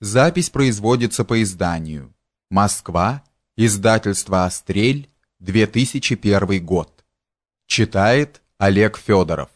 Запись производится по изданию. Москва. Издательство Острель. 2001 год. Читает Олег Федоров.